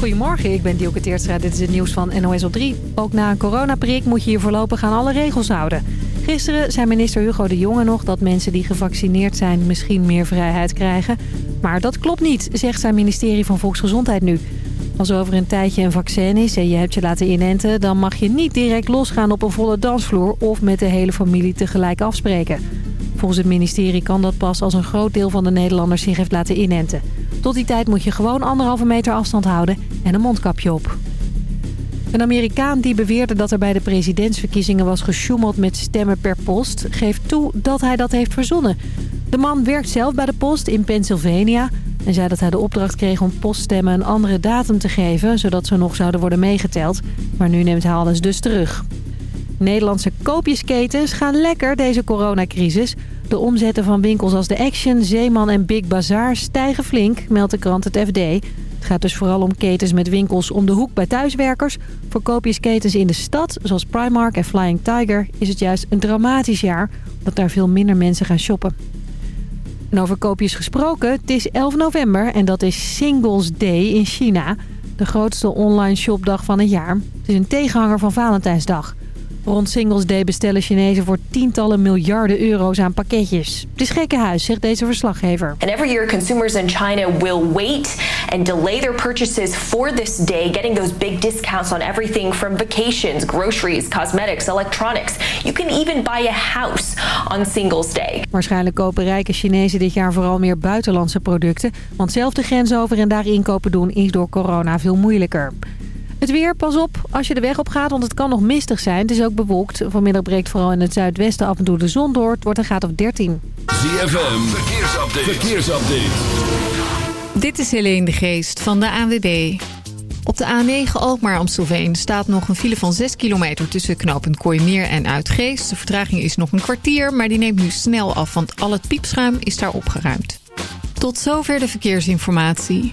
Goedemorgen, ik ben Dielke Teertstra. Dit is het nieuws van NOS op 3. Ook na een coronaprik moet je je voorlopig aan alle regels houden. Gisteren zei minister Hugo de Jonge nog dat mensen die gevaccineerd zijn misschien meer vrijheid krijgen. Maar dat klopt niet, zegt zijn ministerie van Volksgezondheid nu. Als over een tijdje een vaccin is en je hebt je laten inenten... dan mag je niet direct losgaan op een volle dansvloer of met de hele familie tegelijk afspreken. Volgens het ministerie kan dat pas als een groot deel van de Nederlanders zich heeft laten inenten. Tot die tijd moet je gewoon anderhalve meter afstand houden en een mondkapje op. Een Amerikaan die beweerde dat er bij de presidentsverkiezingen was gesjoemeld met stemmen per post... geeft toe dat hij dat heeft verzonnen. De man werkt zelf bij de post in Pennsylvania... en zei dat hij de opdracht kreeg om poststemmen een andere datum te geven... zodat ze nog zouden worden meegeteld. Maar nu neemt hij alles dus terug. Nederlandse koopjesketens gaan lekker deze coronacrisis. De omzetten van winkels als de Action, Zeeman en Big Bazaar stijgen flink, meldt de krant het FD. Het gaat dus vooral om ketens met winkels om de hoek bij thuiswerkers. Voor koopjesketens in de stad, zoals Primark en Flying Tiger, is het juist een dramatisch jaar... omdat daar veel minder mensen gaan shoppen. En over koopjes gesproken, het is 11 november en dat is Singles Day in China. De grootste online shopdag van het jaar. Het is een tegenhanger van Valentijnsdag. Rond Singles Day bestellen Chinezen voor tientallen miljarden euro's aan pakketjes. Het is gekkenhuis, zegt deze verslaggever. And every year consumers in China will wait and delay their purchases for this day, getting those big discounts on everything from vacations, groceries, cosmetics, electronics. You can even buy a house on Singles Day. Waarschijnlijk kopen rijke Chinezen dit jaar vooral meer buitenlandse producten. Want zelf de grens over en daar inkopen doen is door corona veel moeilijker. Het weer, pas op als je de weg op gaat, want het kan nog mistig zijn. Het is ook bewolkt. Vanmiddag breekt vooral in het zuidwesten af en toe de zon door. Het wordt een graad of 13. ZFM, verkeersupdate. verkeersupdate. Dit is Helene de Geest van de ANWB. Op de A9 Alkmaar-Amstelveen staat nog een file van 6 kilometer... tussen knooppunt Kooimeer en Uitgeest. De vertraging is nog een kwartier, maar die neemt nu snel af... want al het piepschuim is daar opgeruimd. Tot zover de verkeersinformatie.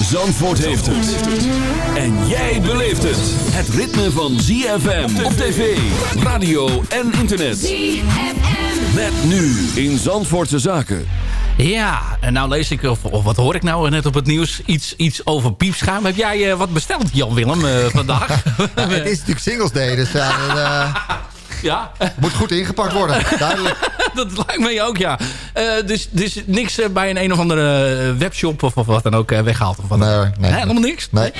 Zandvoort heeft het. En jij beleeft het. Het ritme van ZFM op tv, radio en internet. ZFM. Met nu in Zandvoortse Zaken. Ja, en nou lees ik, of, of, wat hoor ik nou net op het nieuws, iets, iets over piepschuim. Heb jij uh, wat besteld, Jan-Willem, uh, vandaag? ja, het is natuurlijk Singles Day, dus ja... Uh... Ja. Moet goed ingepakt worden, duidelijk. dat lijkt mij ook, ja. Uh, dus, dus niks uh, bij een een of andere webshop of, of wat dan ook uh, weggehaald? Of wat nee, nee, nee. Helemaal niks? Nee.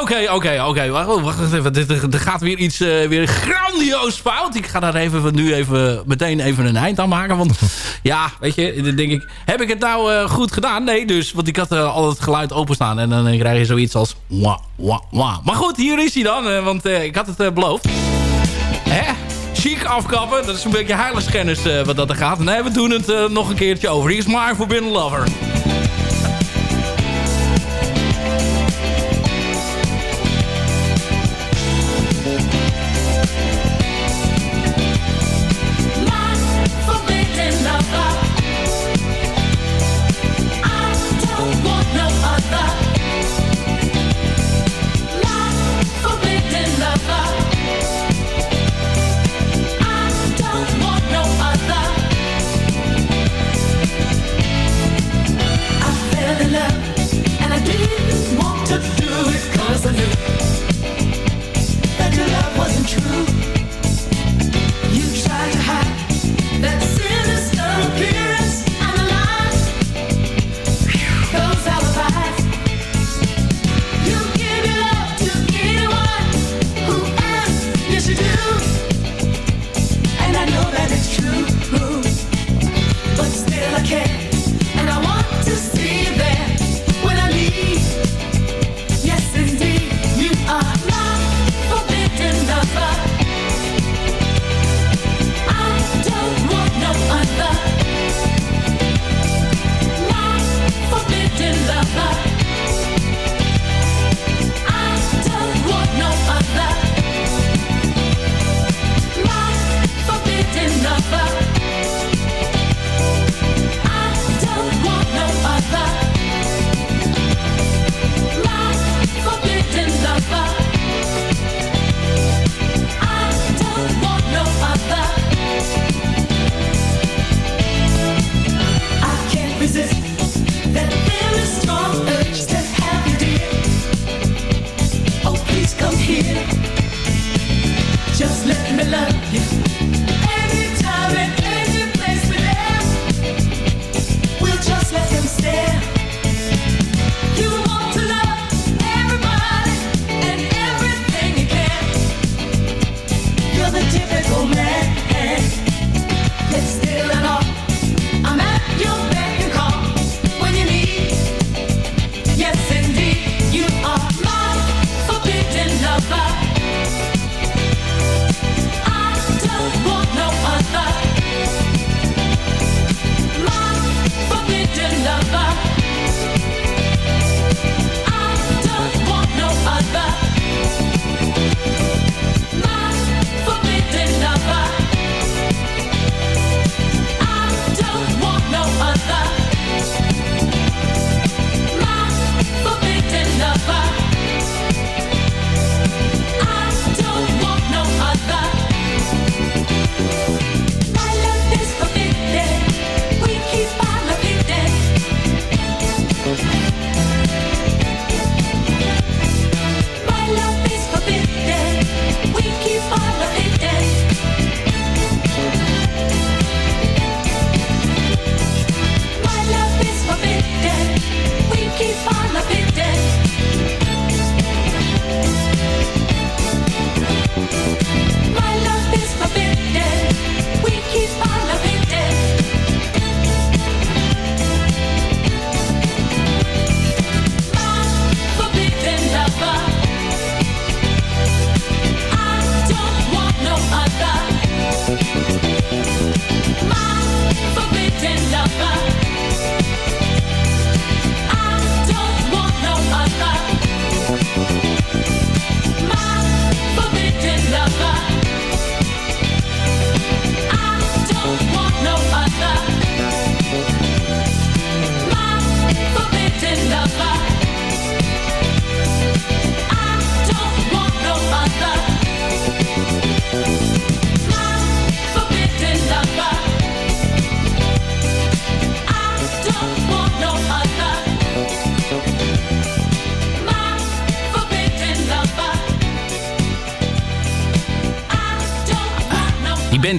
Oké, oké, oké. Wacht even. Er gaat weer iets weer grandioos fout. Ik ga daar even, nu even, meteen even een eind aan maken. Want ja, weet je, dan denk ik... Heb ik het nou goed gedaan? Nee, dus. Want ik had al het geluid openstaan. En dan krijg je zoiets als... Wah, wah, wah. Maar goed, hier is hij dan. want ik had het beloofd. Hè? Chic afkappen, dat is een beetje heiligschennis uh, wat dat er gaat. Nee, we doen het uh, nog een keertje over. Hier is My Forbidden Lover. Yes.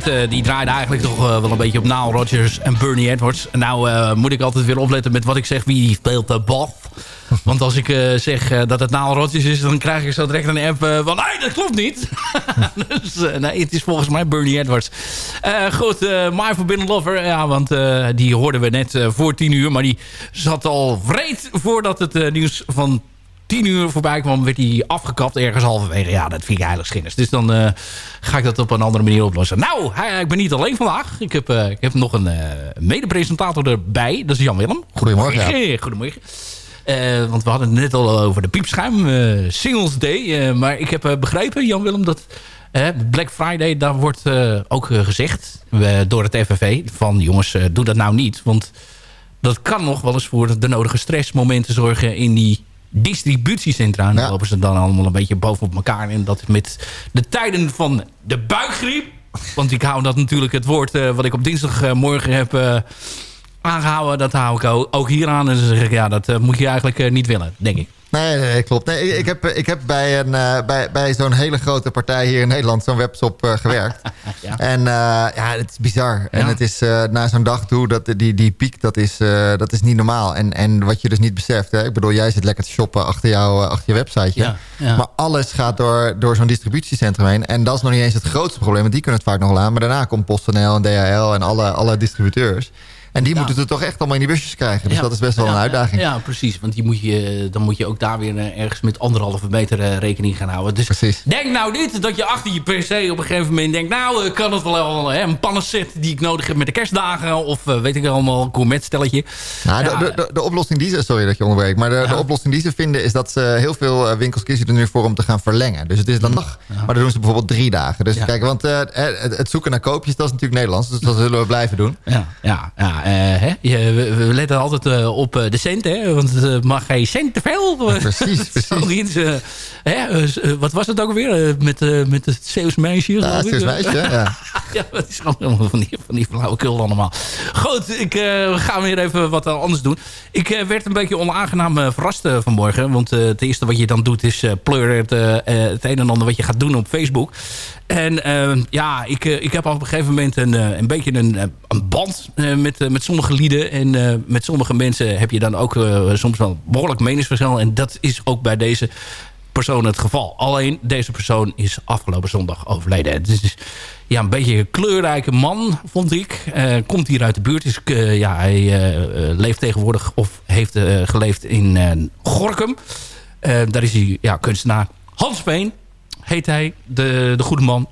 Eh, die draaide eigenlijk toch uh, wel een beetje op Nile Rodgers en Bernie Edwards. Nou uh, moet ik altijd weer opletten met wat ik zeg. Wie speelt de bal? Want als ik zeg dat het Nile Rodgers is... dan krijg ik zo direct een app van... nee, dat klopt niet. dus nee, het is volgens mij Bernie Edwards. goed, My Forbidden Lover. Ja, want die hoorden we net voor tien uur. Maar die zat al vreed voordat het nieuws van tien uur voorbij kwam, werd hij afgekapt ergens halverwege. Ja, dat vind ik eigenlijk schinnis. Dus dan uh, ga ik dat op een andere manier oplossen. Nou, ik ben niet alleen vandaag. Ik heb, uh, ik heb nog een uh, mede-presentator erbij. Dat is Jan Willem. Goedemorgen. Ja. Goedemorgen. want we hadden het net al over de piepschuim. Singles Day. maar ik heb begrepen, Jan Willem, dat... Black Friday, daar wordt ook gezegd door het FNV... van jongens, doe dat nou niet. Want dat kan nog wel eens voor de nodige stressmomenten zorgen... in die distributiecentra. En dan lopen ze dan allemaal een beetje bovenop elkaar. En dat met de tijden van de buikgriep... want ik hou dat natuurlijk het woord uh, wat ik op dinsdagmorgen heb uh, aangehouden... dat hou ik ook, ook hier aan. En dan zeg ik, ja, dat uh, moet je eigenlijk niet willen, denk ik. Nee, nee, klopt. Nee, ik, heb, ik heb bij, een, uh, bij, bij zo'n hele grote partij hier in Nederland... zo'n webshop uh, gewerkt. ja. En uh, ja, het is bizar. Ja. En het is na zo'n dag toe, dat, die, die piek, dat is, dat is niet normaal. En, en wat je dus niet beseft... Hè, ik bedoel, jij zit lekker te shoppen achter, jou, achter je websiteje. Ja. Maar alles gaat door, door zo'n distributiecentrum heen. En dat is nog niet eens het grootste probleem. Want die kunnen het vaak nog wel aan. Maar daarna komt PostNL en DHL en alle, alle distributeurs... En die moeten het toch echt allemaal in die busjes krijgen. Dus dat is best wel een uitdaging. Ja, precies. Want die moet je, dan moet je ook daar weer eh, ergens met anderhalve meter eh, rekening gaan houden. Dus precies. denk nou niet dat je achter je PC op een gegeven moment denkt... nou, eh, kan het wel hè, een pannenset die ik nodig heb met de kerstdagen... of weet ik allemaal, een gourmetstelletje. Nou, de, de, oplossing die ze... Sorry dat je onderbreekt. Maar de, de, oplossing die ze vinden is dat ze heel veel winkels kiezen er nu voor om te gaan verlengen. Dus het is dan nog... Maar dan doen ze bijvoorbeeld drie dagen. Dus kijk, want het, het, zoeken naar koopjes, dat is natuurlijk Nederlands. Dus dat zullen we blijven doen. Ja, ja, ja ja, hè, we, we, letten altijd op de cent, hè, want het mag geen cent te veel. precies, precies. hè, wat was het ook weer met, met het Zeeuws meisje? Ja, Zeeuws meisje, ja. ja, dat is gewoon van die, van die flauwekul allemaal. Goed, ik ga weer even wat anders doen. Ik werd een beetje onaangenaam verrast vanmorgen, want het eerste wat je dan doet is pleuren het, het een en ander wat je gaat doen op Facebook. En ja, ik, ik heb op een gegeven moment een, een beetje een, een band met, met sommige lieden. En met sommige mensen heb je dan ook soms wel behoorlijk meningsverschil. En dat is ook bij deze persoon het geval. Alleen deze persoon is afgelopen zondag overleden. Het is ja, een beetje een kleurrijke man, vond ik. komt hier uit de buurt. Is, ja, hij leeft tegenwoordig of heeft geleefd in Gorkum. daar is hij ja, kunstenaar. Hans Veen heet hij, de, de goede man.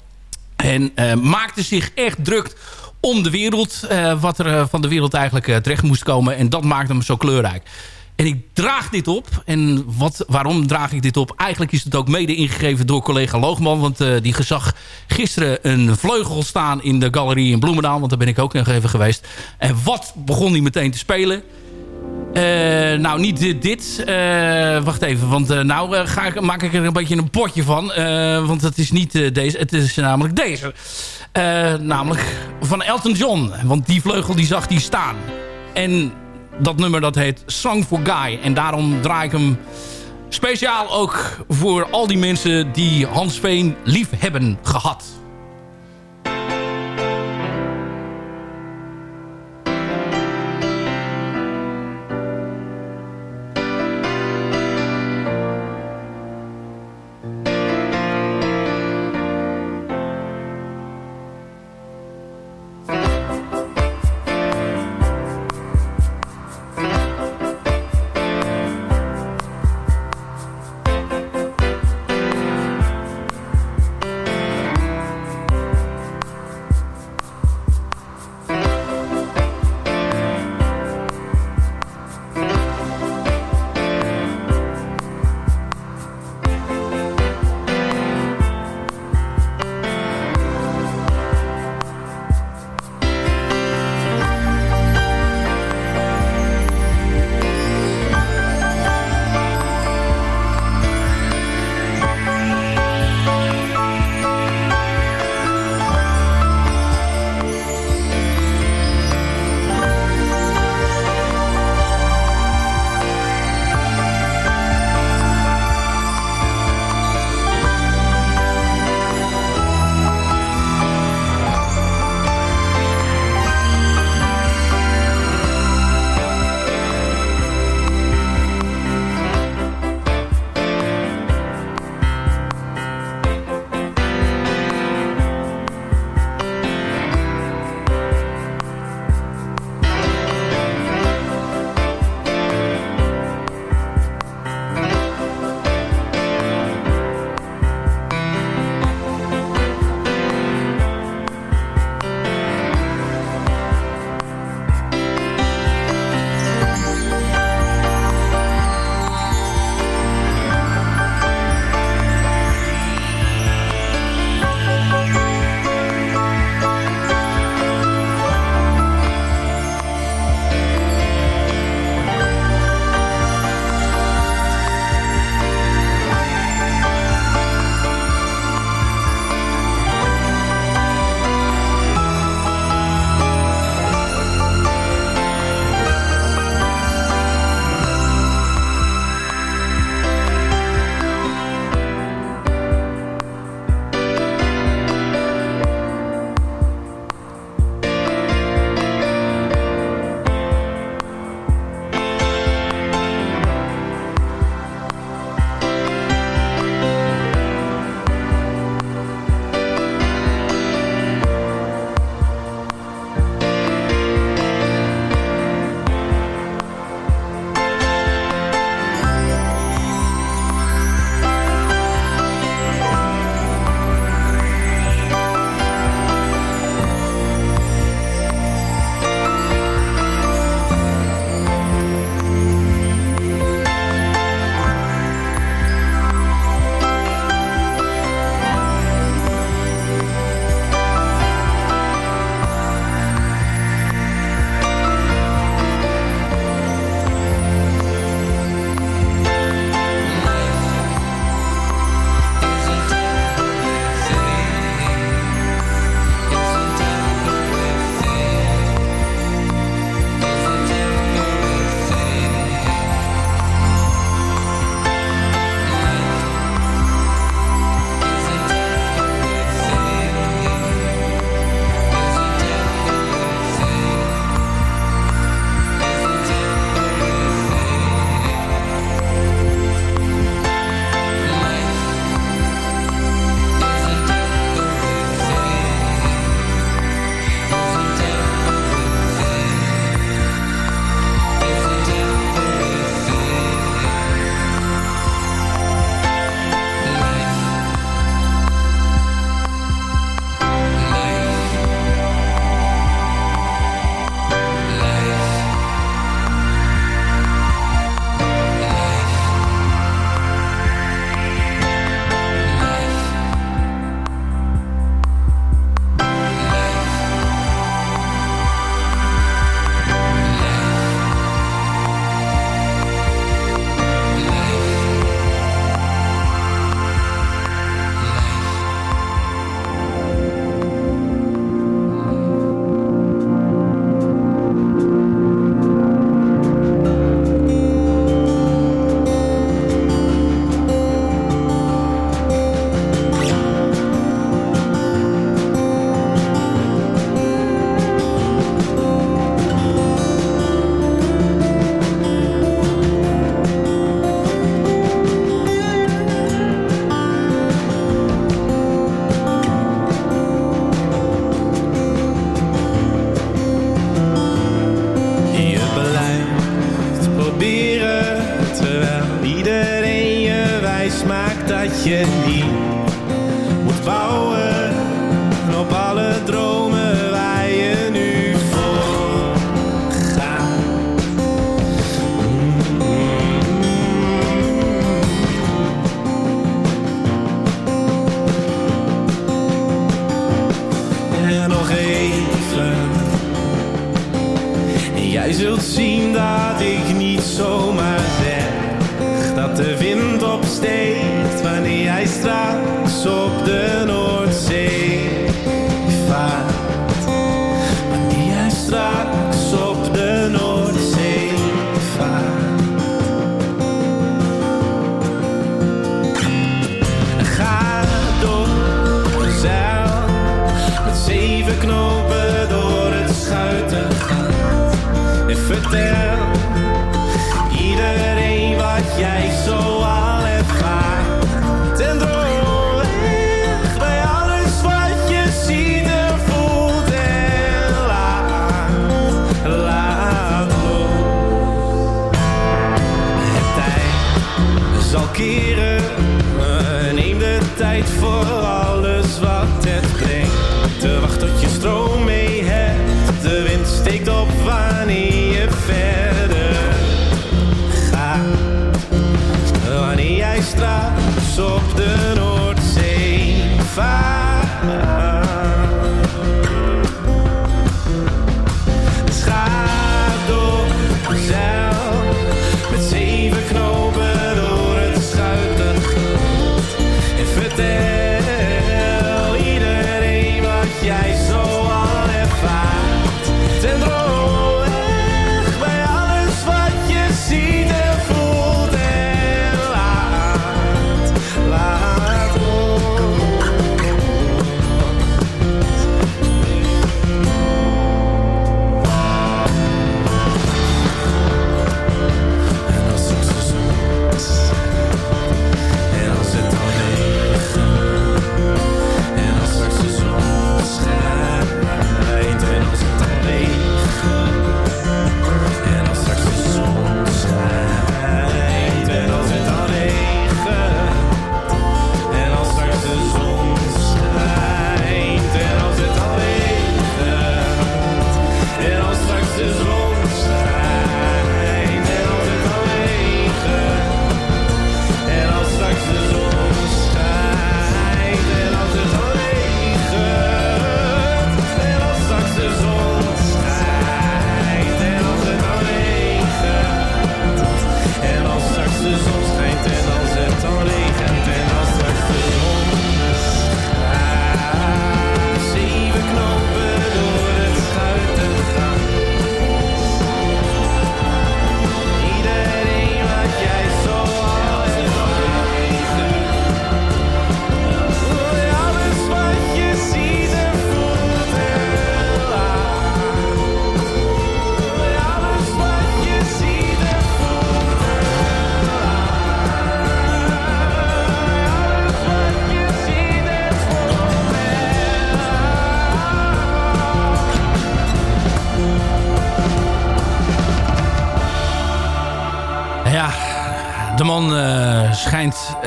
En maakte zich echt druk om de wereld. Uh, wat er uh, van de wereld eigenlijk terecht moest komen. En dat maakte hem zo kleurrijk. En ik draag dit op. En wat, waarom draag ik dit op? Eigenlijk is het ook mede ingegeven door collega Loogman. Want die gezag gisteren een vleugel staan in de galerie in Bloemendaal. Want daar ben ik ook nog even geweest. En wat begon hij meteen te spelen? Uh, nou, niet dit. Uh, wacht even, want uh, nou ga ik, maak ik er een beetje een potje van. want het is niet deze, het is namelijk deze. namelijk van Elton John. Want die vleugel die zag die staan. En dat nummer dat heet Song for Guy. En daarom draai ik hem speciaal ook voor al die mensen die Hans Veen lief hebben gehad.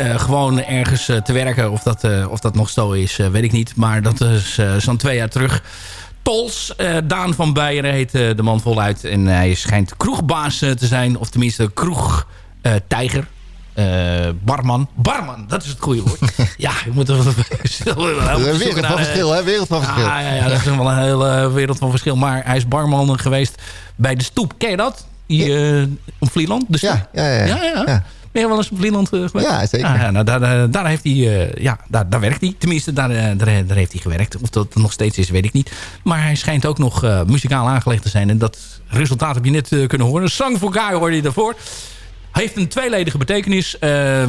Eh, gewoon ergens eh, te werken. Of dat, eh, of dat nog zo is, weet ik niet. Maar dat is zo'n twee jaar terug. Tols, Daan van Beieren heet de man voluit. En hij schijnt kroegbaas te zijn. Of tenminste kroegtijger. Eh, barman. Barman, dat is het goede woord. ja, je moet er Een wereld van verschil, hè? Wereld van verschil. Ja, ja, ja, dat is wel een hele wereld van verschil. Maar hij is barman geweest bij de Stoep. Ken je dat? Hier eh, op Vlieland? De Stoep? Ja, ja, ja. ja, ja. Ben je wel eens op Vlieland eh, geweest? Ja, zeker. Ah, ja, nou, daar, daar, heeft hij, eh, ja, daar, daar werkt hij. Tenminste, daar, eh, daar, daar heeft hij gewerkt. Of dat nog steeds is, weet ik niet. Maar hij schijnt ook nog muzikaal aangelegd te zijn. En dat resultaat heb je net kunnen horen. Sang for Guy hoorde je daarvoor. Heeft een tweeledige betekenis.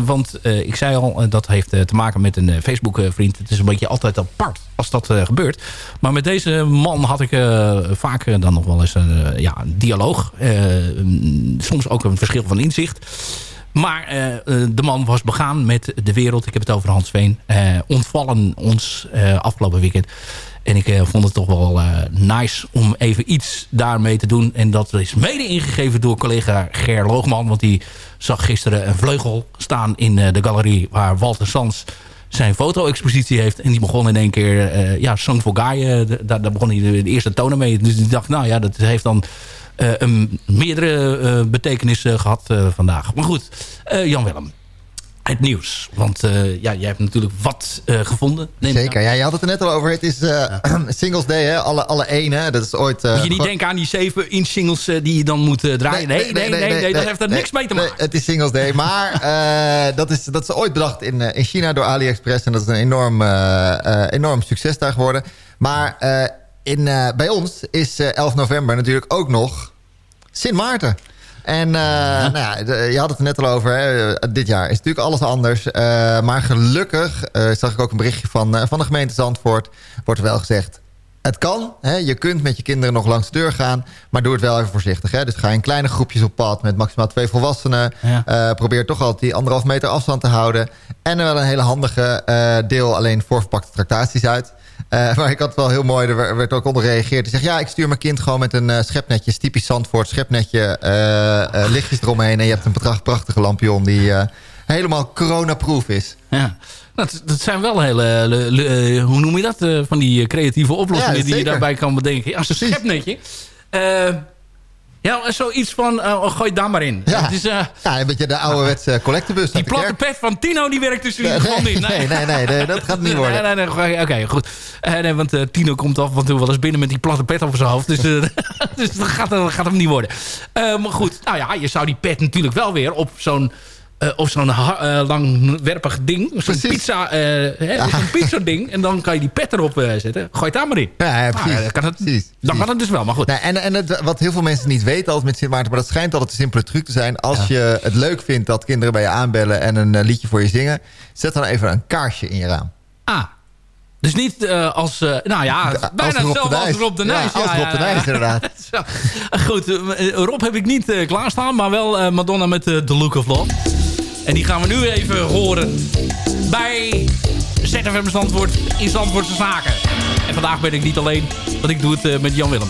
want ik zei al, dat heeft te maken met een Facebook vriend. Het is een beetje altijd apart als dat gebeurt. Maar met deze man had ik vaak dan nog wel eens een, ja, een dialoog. Mm, soms ook een verschil van inzicht. Maar eh, eh, de man was begaan met de wereld. Ik heb het over Hans Veen. Eh, ontvallen ons afgelopen weekend. En ik vond het toch wel nice om even iets daarmee te doen. En dat is mede ingegeven door collega Ger Loogman. Want die zag gisteren een vleugel staan in de galerie... waar Walter Sans zijn foto-expositie heeft. En die begon in één keer... ja, Song for Guy, daar begon hij de, de eerste tonen mee. Dus ik dacht, nou ja, dat heeft dan... eh, een meerdere eh, betekenissen gehad eh, vandaag. Maar goed, Jan Willem. Het nieuws. Want ja, jij hebt natuurlijk wat gevonden. Neem Zeker, ja, je had het er net al over. Het is Singles Day, hè? Alle, alle ene. Dat is ooit... Moet je niet denken aan die 7 inch singles die je dan moet draaien. Nee, nee, nee, nee, dat heeft er niks mee te nee, maken. het is Singles Day. Maar dat, is, dat is ooit bedacht in, in China door AliExpress. En dat is een enorm, enorm succes daar geworden. Maar in, eh, bij ons is eh, 11 november natuurlijk ook nog Sint Maarten. En eh, nou ja, de- je had het er net al over. Hè. Dit jaar is natuurlijk alles anders. Maar gelukkig zag ik ook een berichtje van, van de gemeente Zandvoort. Wordt er wel gezegd. Het kan. Hè. Je kunt met je kinderen nog langs de deur gaan. Maar doe het wel even voorzichtig. Hè. Dus ga in kleine groepjes op pad met maximaal twee volwassenen. Ja. Probeer toch altijd die anderhalf meter afstand te houden. En er wel een hele handige deel alleen voorverpakte tractaties uit. Eh, maar ik had het wel heel mooi, er werd- ook onder gereageerd. Die zegt, ja, ik stuur mijn kind gewoon met een eh, schepnetje, typisch Zandvoort, schepnetje, eh, lichtjes eromheen. En je hebt een prachtige lampion die helemaal coronaproof is. Ja. Dat, dat zijn wel hele, le- le- hoe noem je dat? van die creatieve oplossingen Ja, die je daarbij kan bedenken. Ja, zo'n Precies. schepnetje. Eh ja, zoiets van, eh, gooi daar maar in. Ja. Het is, eh, Ja, een beetje de ouderwetse collectebus. die uit de platte pet van Tino, die werkt dus in ieder Nee, geval niet. nee, nee, nee, nee, dat gaat niet worden. Nee, nee, nee, Oké, goed. Eh, nee, want eh, Tino komt af en toe wel eens binnen met die platte pet op zijn hoofd. Dus, eh, dus dat, gaat, dat gaat hem niet worden. Eh, maar goed, nou ja, je zou die pet natuurlijk wel weer op zo'n... eh, op zo'n eh, langwerpig ding. Zo'n pizza, eh, hè, zo'n pizza ding. En dan kan je die pet erop zetten. Gooi het daar maar in. Ja, ja, Nou, precies. dan kan het, Precies, dan precies. kan het dus wel, maar goed. Nee, en en het, wat heel veel mensen niet weten altijd met Sint Maarten... maar dat schijnt altijd een simpele truc te zijn. Als je het leuk vindt dat kinderen bij je aanbellen... en een liedje voor je zingen... zet dan even een kaarsje in je raam. Ah. Dus niet als... nou ja, Als bijna Rob hetzelfde als. Rob de Ja, Nijs. als Rob de Nijs, inderdaad. Goed, Rob heb ik niet klaarstaan, maar wel Madonna met The Look of Love. En die gaan we nu even horen bij ZFM Zandvoort in Zandvoortse Zaken. En vandaag ben ik niet alleen, want ik doe het eh, met Jan Willem.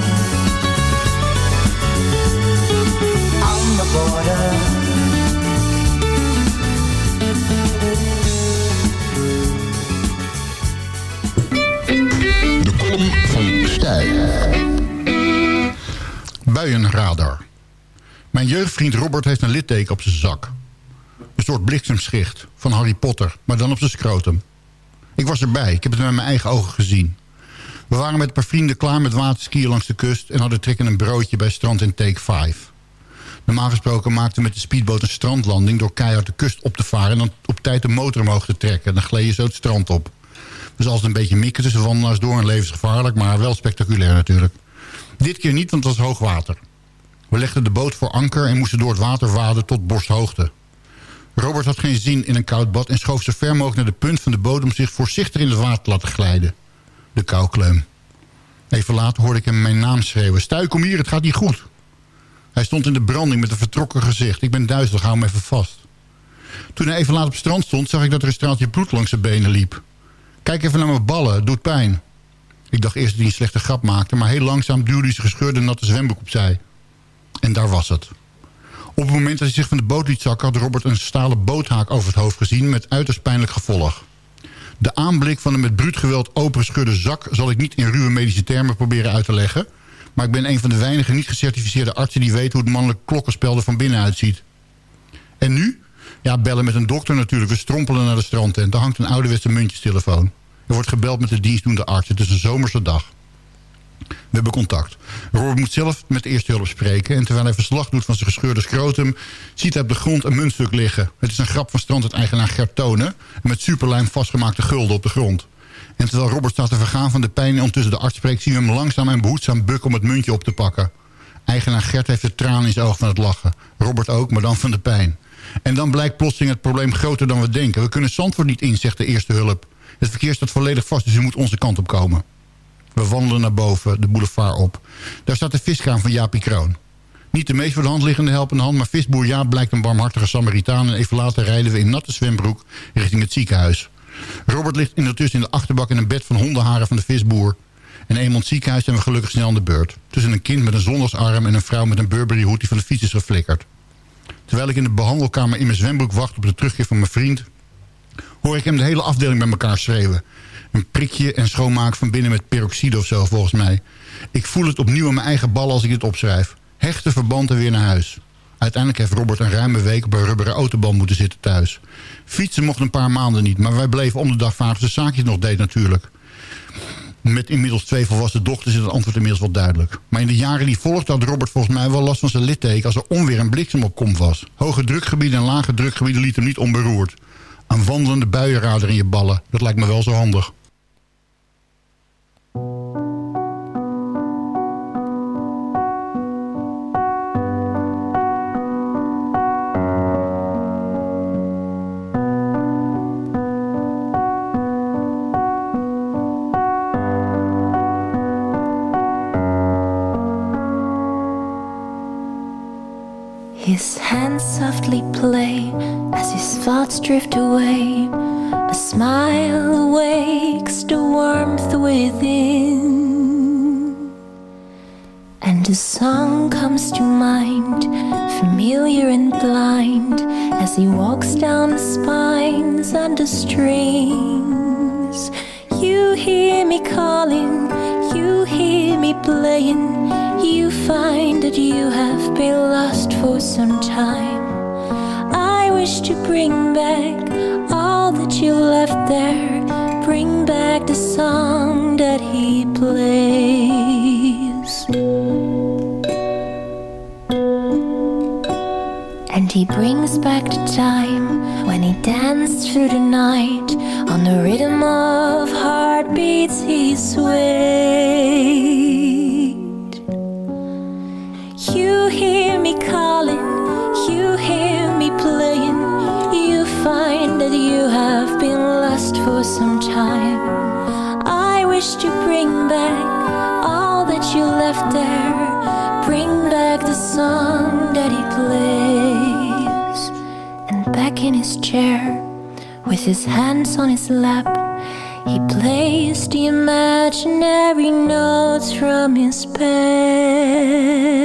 De kolom van Stijl. Buienradar. Mijn jeugdvriend Robert heeft een litteken op zijn zak. Een soort bliksemschicht van Harry Potter, maar dan op zijn scrotum. Ik was erbij, ik heb het met mijn eigen ogen gezien. We waren met een paar vrienden klaar met waterskiën langs de kust... en hadden trekken een broodje bij strand in Take 5. Normaal gesproken maakten met de speedboot een strandlanding... door keihard de kust op te varen en dan op tijd de motor omhoog te trekken. Dan gleed je zo het strand op. Dus altijd een beetje mikken tussen wandelaars door en levensgevaarlijk... maar wel spectaculair natuurlijk. Dit keer niet, want het was hoog water. We legden de boot voor anker en moesten door het water waden tot borsthoogte. Robert had geen zin in een koud bad... en schoof zo ver mogelijk naar de punt van de boot... om zich voorzichtig in het water te laten glijden. De koukleum. Even later hoorde ik hem mijn naam schreeuwen. Stuik, kom hier, het gaat niet goed. Hij stond in de branding met een vertrokken gezicht. Ik ben duizelig, hou hem even vast. Toen hij even later op het strand stond... zag ik dat er een straaltje bloed langs zijn benen liep. Kijk even naar mijn ballen, het doet pijn. Ik dacht eerst dat hij een slechte grap maakte... maar heel langzaam duwde hij zijn gescheurde natte zwembroek opzij. En daar was het. Op het moment dat hij zich van de boot liet zakken... had Robert een stalen boothaak over het hoofd gezien... met uiterst pijnlijk gevolg. De aanblik van een met bruut geweld opengescheurde zak... zal ik niet in ruwe medische termen proberen uit te leggen... maar ik ben een van de weinige niet gecertificeerde artsen... die weet hoe het mannelijk klokkenspel er van binnen uitziet. En nu? Ja, bellen met een dokter natuurlijk. We strompelen naar de strandtent. Daar hangt een ouderwetse muntjestelefoon. Er wordt gebeld met de dienstdoende arts. Het is een zomerse dag. We hebben contact. Robert moet zelf met de eerste hulp spreken... en terwijl hij verslag doet van zijn gescheurde scrotum... ziet hij op de grond een muntstuk liggen. Het is een grap van strandtent-eigenaar Gert Tonen... met superlijm vastgemaakte gulden op de grond. En terwijl Robert staat te vergaan van de pijn... en ondertussen de arts spreekt... zien we hem langzaam en behoedzaam bukken om het muntje op te pakken. Eigenaar Gert heeft de traan in zijn oog van het lachen. Robert ook, maar dan van de pijn. En dan blijkt plotseling het probleem groter dan we denken. We kunnen Zandvoort niet in, zegt de eerste hulp. Het verkeer staat volledig vast, dus u moet onze kant op komen. We wandelen naar boven, de boulevard op. Daar staat de viskraam van Jaapie Kroon. Niet de meest voor de hand liggende helpende hand... maar visboer Jaap blijkt een barmhartige Samaritaan... en even later rijden we in natte zwembroek richting het ziekenhuis. Robert ligt ondertussen in de achterbak in een bed van hondenharen van de visboer. In Eemond ziekenhuis zijn we gelukkig snel aan de beurt. Tussen een kind met een zondagsarm en een vrouw met een Burberry hoed die van de fiets is geflikkerd. Terwijl ik in de behandelkamer in mijn zwembroek wacht op de terugkeer van mijn vriend... hoor ik hem de hele afdeling bij elkaar schreeuwen. Een prikje en schoonmaak van binnen met peroxide of zo, volgens mij. Ik voel het opnieuw in mijn eigen ballen als ik dit opschrijf. Hechte verband en weer naar huis. Uiteindelijk heeft Robert een ruime week op een rubberen autoband moeten zitten thuis. Fietsen mocht een paar maanden niet, maar wij bleven om de dag vader zijn zaakjes nog deed natuurlijk. Met inmiddels twee volwassen dochters is het antwoord inmiddels wel duidelijk. Maar in de jaren die volgden had Robert volgens mij wel last van zijn litteken... als er onweer en bliksem op komst was. Hoge drukgebieden en lage drukgebieden lieten hem niet onberoerd. Een wandelende buienradar in je ballen, dat lijkt me wel zo handig. His hands softly play as his thoughts drift away. A smile awakes the warmth within. And a song comes to mind, familiar and blind, as he walks down the spines and the strings. You hear me calling, you hear me playing. You find that you have been lost for some time. I wish to bring back all that you left there. Bring back the song that he plays. And he brings back the time when he danced through the night on the rhythm of heartbeats he swayed. Been lost for some time. I wish to bring back all that you left there. Bring back the song that he plays. And back in his chair, with his hands on his lap, he plays the imaginary notes from his past.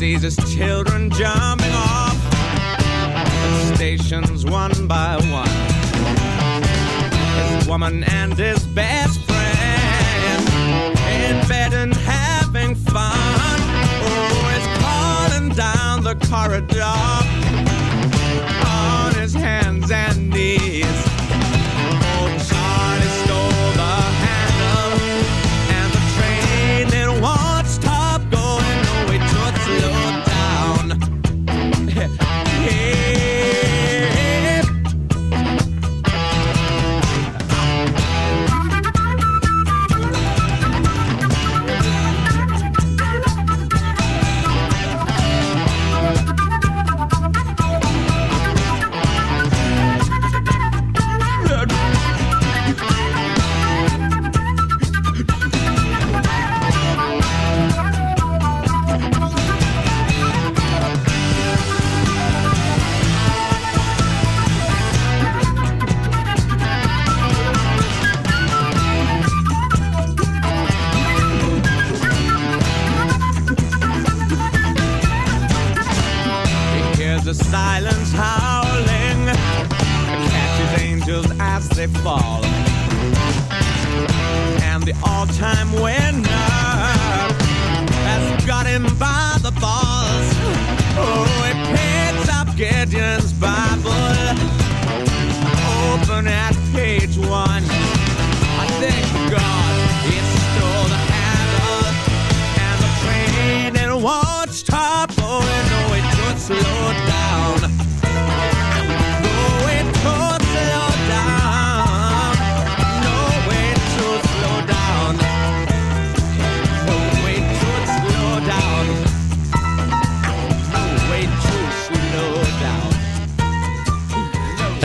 Sees his children jumping off the stations one by one. His woman and his best friend in bed and having fun. Oh, he's calling down the corridor on his hands and knees.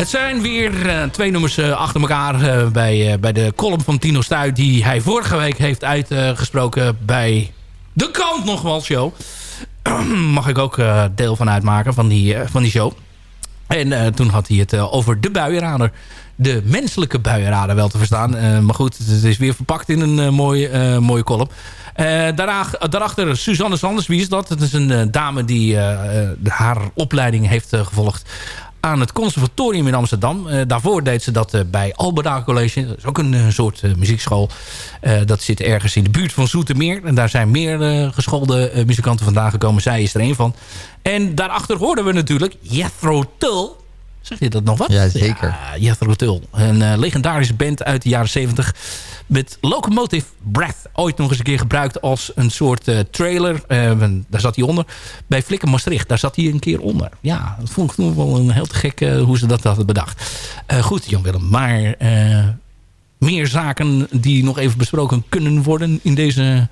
Het zijn weer eh, twee nummers eh, achter elkaar eh, bij, bij de column van Tino Stuy... die hij vorige week heeft uitgesproken bij de Kant nog wel show. Mag ik ook deel van uitmaken van die, van die show. En toen had hij het over de buienrader. De menselijke buienrader wel te verstaan. Maar goed, het is weer verpakt in een mooie, mooie column. Daara- daarachter Suzanne Sanders, wie is dat? Het is een dame die haar opleiding heeft gevolgd aan het conservatorium in Amsterdam. Eh, daarvoor deed ze dat eh, bij Albeda College. Dat is ook een eh, soort muziekschool. Dat zit ergens in de buurt van Zoetermeer. En daar zijn meer geschoolde muzikanten vandaan gekomen. Zij is er een van. En daarachter hoorden we natuurlijk Jethro Tull. Zeg je dat nog wat? Ja, zeker. Ja, Jethro Tull. Een eh, legendarische band uit de jaren 70. Met Locomotive Breath. Ooit nog eens een keer gebruikt als een soort eh, trailer. Eh, daar zat hij onder. Bij Flikker Maastricht. Daar zat hij een keer onder. Ja, dat vond ik toen wel een heel te gek hoe ze dat hadden bedacht. Goed, Jan Willem. Maar meer zaken die nog even besproken kunnen worden in deze...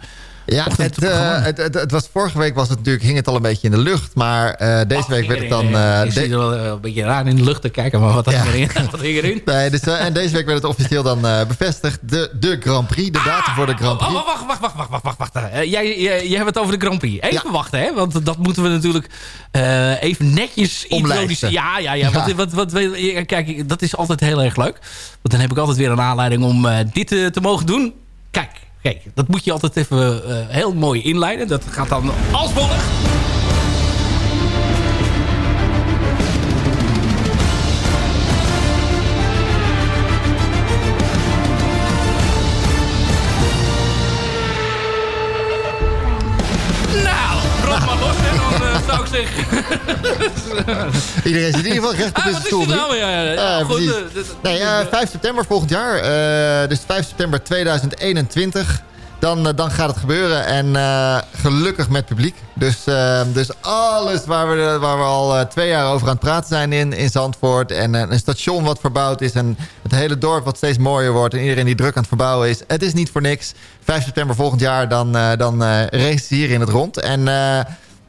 Ja, het, eh, het, het, het was, vorige week was het natuurlijk, hing het al een beetje in de lucht. Maar eh, deze week werd het dan... eh, ik de- zit wel eh, een beetje raar in de lucht te kijken. Maar wat, Ja. hing erin? wat hing erin? Nee, dus, eh, en deze week werd het officieel dan eh, bevestigd. De, de Grand Prix, de datum voor de Grand Oh, Prix. oh, wacht, wacht, wacht, wacht, wacht, wacht. wacht. Eh, jij, jij, jij hebt het over de Grand Prix. Even wachten, hè? Want dat moeten we natuurlijk eh, even netjes introduceren. Ja, ja, ja. Ja. Wat, wat, wat, kijk, dat is altijd heel erg leuk. Want dan heb ik altijd weer een aanleiding om eh, dit eh, te mogen doen. Kijk, kijk, dat moet je altijd even eh, heel mooi inleiden. Dat gaat dan als volgt. Eh. Iedereen zit in ieder geval recht op Ah, zijn stoel nou? Ja, ja, ja. Eh, Goed, precies. eh, Nee, eh, 5 september volgend jaar. eh, dus 5 september 2021. dan, eh, dan gaat het gebeuren. En eh, gelukkig met publiek. Dus, eh, dus alles waar we, waar we al eh, twee jaar over aan het praten zijn in, in Zandvoort. En eh, een station wat verbouwd is. En het hele dorp wat steeds mooier wordt. En iedereen die druk aan het verbouwen is. Het is niet voor niks. 5 september volgend jaar dan, eh dan eh race hier in het rond. En...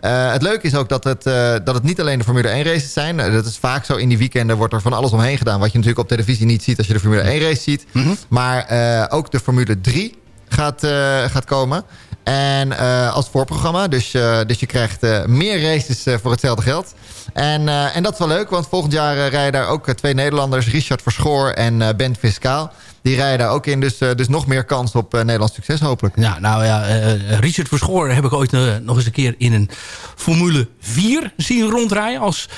eh, het leuke is ook dat het, eh, dat het niet alleen de Formule 1 races zijn. Eh, dat is vaak zo in die weekenden wordt er van alles omheen gedaan. Wat je natuurlijk op televisie niet ziet als je de Formule 1 race ziet. Maar eh, ook de Formule 3 gaat, gaat komen. En als voorprogramma. Dus, dus je krijgt meer races voor hetzelfde geld. En, en dat is wel leuk, want volgend jaar rijden daar ook twee Nederlanders. Richard Verschoor en Ben Fiscaal. Die rijden ook in. Dus, eh, dus nog meer kans op eh, Nederlands succes hopelijk. Ja, nou ja, eh, Richard Verschoor heb ik ooit nog eens een keer in een Formule 4 zien rondrijden. Als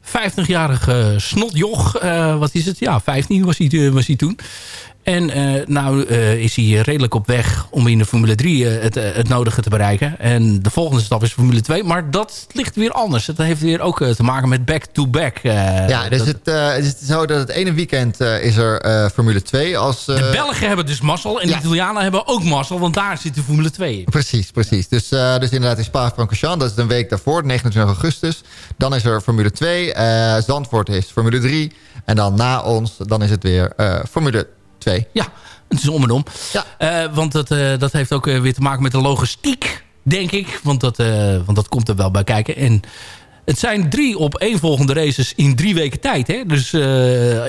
50-jarige snotjoch. Wat is het? Ja, 15 was hij, was hij toen. En eh, nou eh, is hij redelijk op weg om in de Formule 3 eh, het, het nodige te bereiken. En de volgende stap is Formule 2. Maar dat ligt weer anders. Het heeft weer ook te maken met back-to-back. ja, dus dat- het, eh, het is zo dat het ene weekend is er Formule 2 als... de Belgen hebben dus mazzel en ja. de Italianen hebben ook mazzel. Want daar zit de Formule 2 in. Precies, precies. Dus, dus inderdaad in Spa-Francorchamps, dat is een week daarvoor, 29 augustus. Dan is er Formule 2, eh, Zandvoort is Formule 3. En dan na ons, dan is het weer Formule 2. Ja, het is om en om. Ja. Eh, want dat, eh, dat heeft ook eh, weer te maken met de logistiek, denk ik. Want dat, want dat komt er wel bij kijken. En het zijn drie op één volgende races in drie weken tijd. Hè? Dus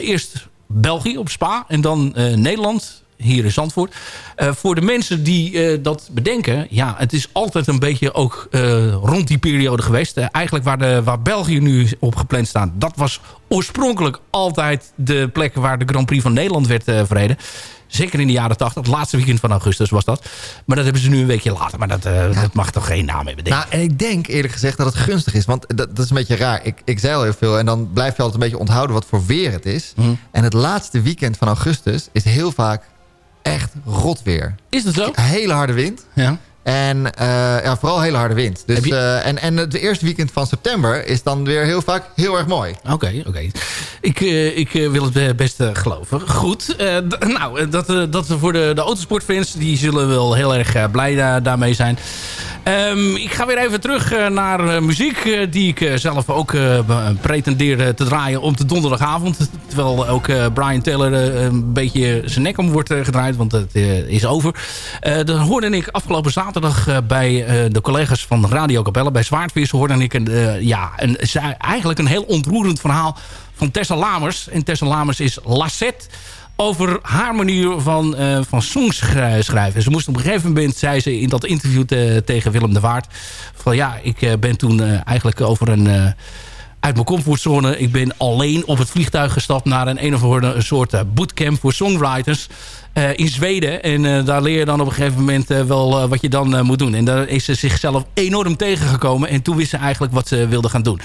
eerst België op Spa en dan Nederland hier in Zandvoort. Eh, voor de mensen die eh, dat bedenken... ja, het is altijd een beetje ook eh, rond die periode geweest. Eigenlijk waar, de, waar België nu op gepland staat... dat was oorspronkelijk altijd de plek waar de Grand Prix van Nederland werd verreden. Zeker in de jaren 80, het laatste weekend van augustus was dat. Maar dat hebben ze nu een weekje later. Maar dat, dat mag toch geen naam hebben, denk ik. Nou, en ik denk eerlijk gezegd dat het gunstig is. Want dat, dat is een beetje raar. Ik, ik zeil heel veel en dan blijf je altijd een beetje onthouden wat voor weer het is. Mhm. En het laatste weekend van augustus is heel vaak echt rot weer. Is dat zo? Hele harde wind. Ja. En eh, ja, vooral hele harde wind. Dus, je- eh, en, en het eerste weekend van september is dan weer heel vaak heel erg mooi. Oké, oké. Ik, eh, ik wil het best geloven. Goed. nou, dat, dat voor de, de autosportfans... die zullen wel heel erg blij da- daarmee zijn. Ehm, ik ga weer even terug naar muziek... die ik zelf ook pretendeer te draaien op de donderdagavond. Terwijl ook Brian Taylor een beetje zijn nek om wordt gedraaid. Want het is over. Dan hoorde ik afgelopen zaterdag eh, bij eh, de collega's van Radio Capelle... bij Zwaardvis hoorde ik een, eh, ja, een, eigenlijk een heel ontroerend verhaal van Tessa Lamers. En Tessa Lamers is Lassette over haar manier van, eh, van songs schri- schrijven. Ze moest op een gegeven moment, zei ze in dat interview te- tegen Willem de Waard... van ja, ik ben toen eigenlijk over een... uit mijn comfortzone. Ik ben alleen op het vliegtuig gestapt naar een een of andere soort eh, bootcamp voor songwriters eh, in Zweden. En eh, daar leer je dan op een gegeven moment wel wat je dan moet doen. En daar is ze zichzelf enorm tegengekomen. En toen wist ze eigenlijk wat ze wilde gaan doen.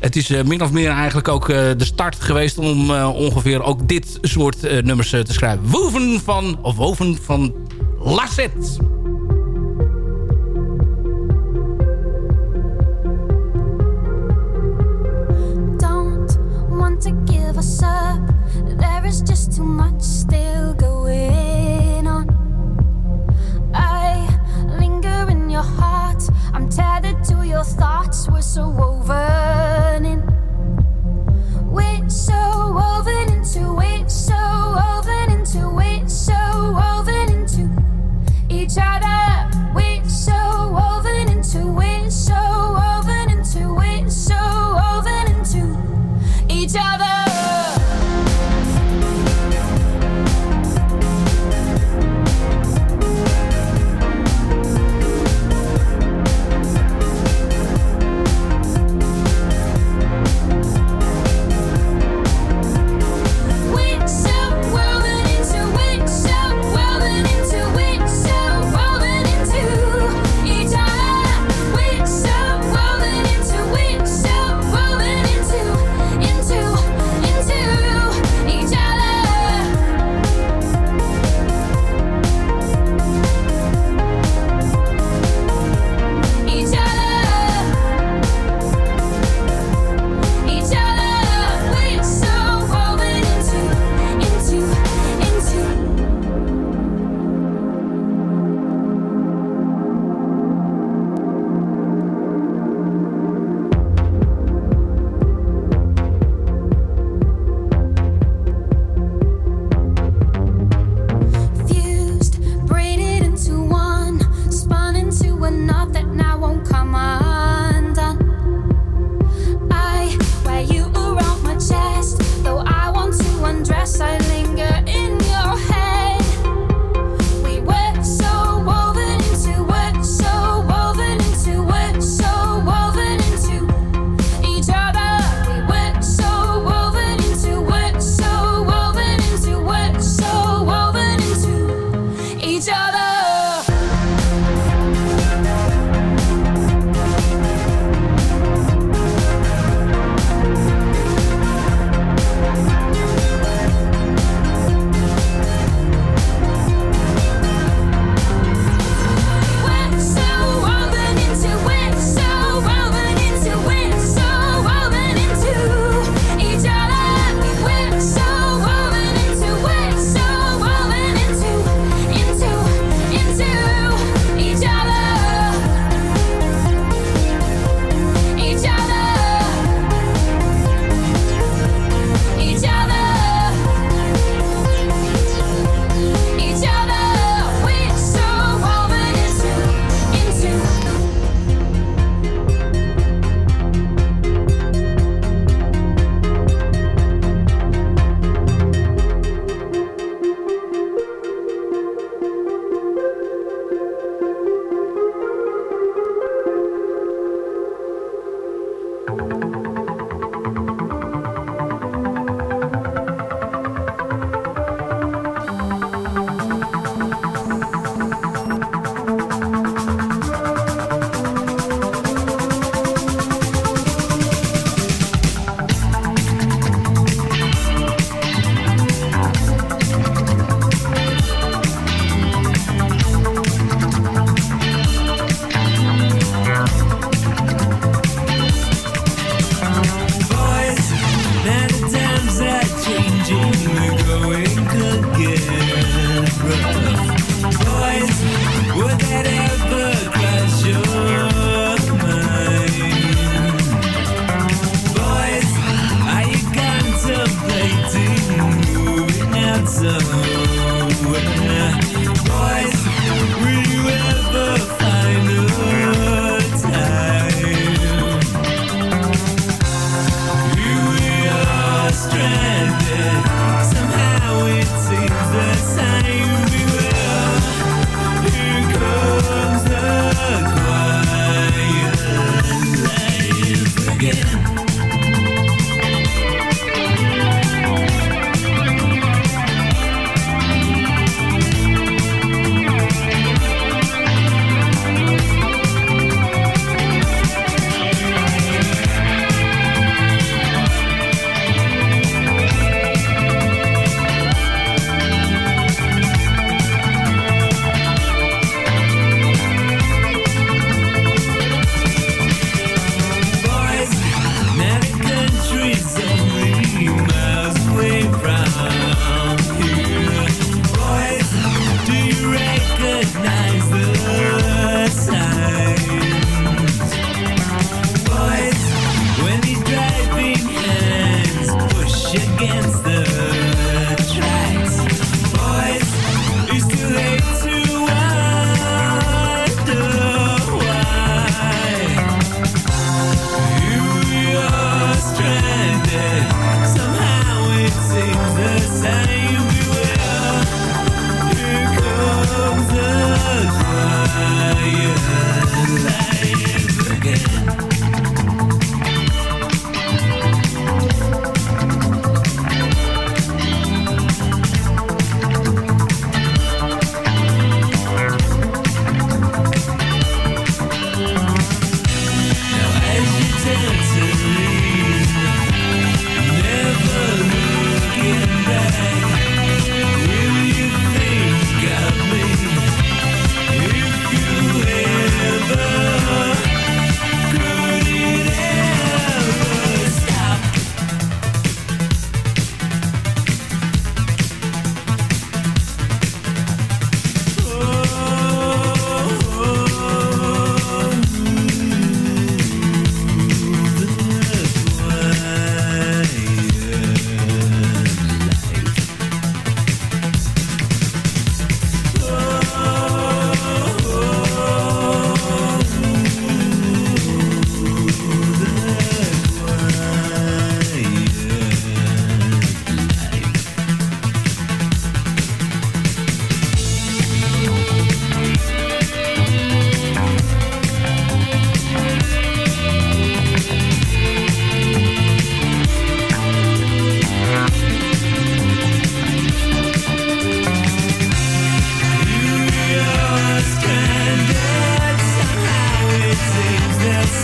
Het is min of meer eigenlijk ook de start geweest om ongeveer ook dit soort nummers te schrijven. Woven van, of Woven van Lassette. Us up. There is just too much still going on. I linger in your heart. I'm tethered to your thoughts. We're so woven in. We're so woven into it. So woven into it. So woven into each other. We're so woven into it. So woven into it. So woven into each other.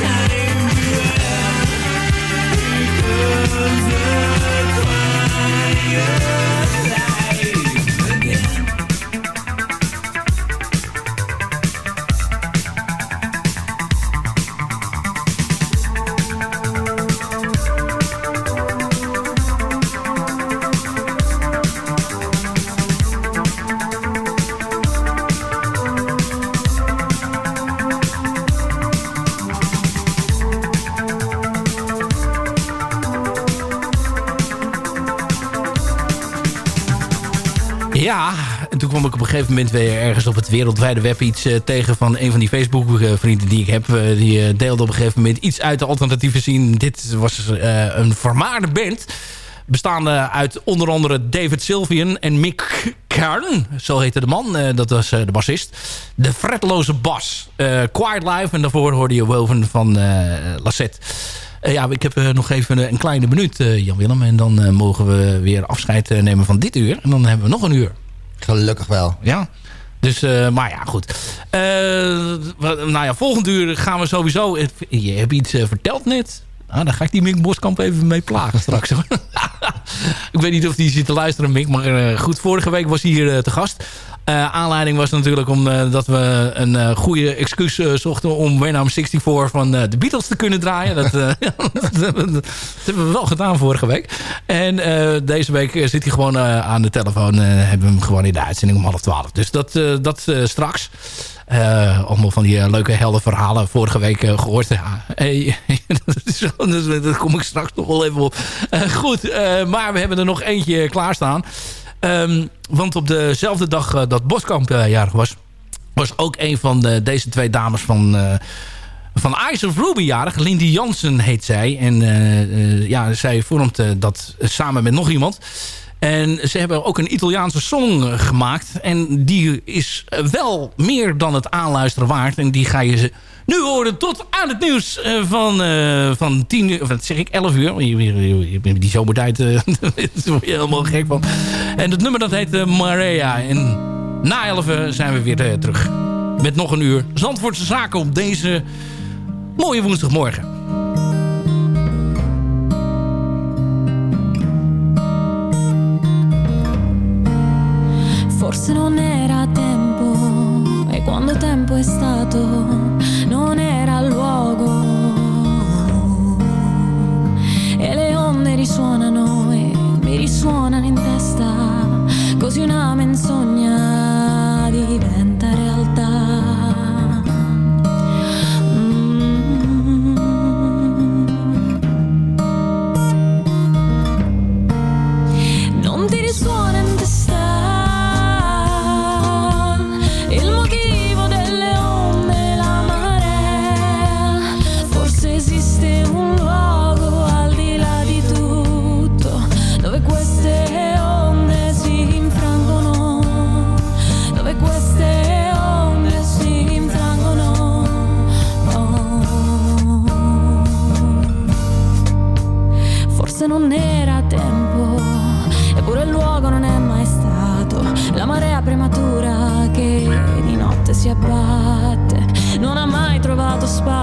inside gegeven moment weer ergens op het wereldwijde web iets eh, tegen van een van die Facebook-vrienden die ik heb. Eh, die eh, deelde op een gegeven moment iets uit de alternatieve scene. Dit was eh, een vermaarde band. Bestaande uit onder andere David Sylvian en Mick Kern. Zo heette de man. Eh, dat was eh, de bassist. De fretloze bas. Eh, Quiet Life. En daarvoor hoorde je Woven van eh Lassette. Eh, ja, ik heb eh, nog even een, kleine minuut, eh, Jan-Willem. En dan eh, mogen we weer afscheid eh, nemen van dit uur. En dan hebben we nog een uur. Gelukkig wel. Ja. Dus, eh, maar ja, goed. Eh, nou ja, volgend uur gaan we sowieso... Je hebt iets eh, verteld net. Nou, daar ga ik die Mick Boskamp even mee plagen straks. ik weet niet of die zit te luisteren, Mick. Maar goed, vorige week was hij hier te gast. Eh, aanleiding was natuurlijk omdat dat we een eh, goede excuus eh, zochten... om When I'm 64 van eh, de Beatles te kunnen draaien. Dat, eh, dat, hebben we- wel gedaan vorige week. En eh, deze week eh, zit hij gewoon eh, aan de telefoon. en hebben we hem gewoon in de uitzending om half twaalf. Dus dat, eh, dat eh, straks. Eh, allemaal van die eh, leuke helde verhalen vorige week eh, gehoord. Ja, dat, is kom ik straks nog wel even op. Eh, goed, eh, maar we hebben er nog eentje klaarstaan. Ehm, want op dezelfde dag eh, dat Boskamp eh, jarig was... was ook een van de, deze twee dames van... eh, van Eyes of Ruby jarig. Lindy Jansen heet zij. En eh, eh, ja, zij vormt eh, dat samen met nog iemand. En ze hebben ook een Italiaanse song eh, gemaakt. En die is eh, wel meer dan het aanluisteren waard. En die ga je nu horen tot aan het nieuws eh, van, eh van 10 uur. Of wat zeg ik, 11 uur. Die zomertijd. eh, daar word je helemaal gek van. En het nummer dat heet Maria. En na 11 uur zijn we weer terug. Met nog een uur Zandvoortse Zaken op deze mooie woensdagmorgen.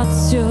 Spazio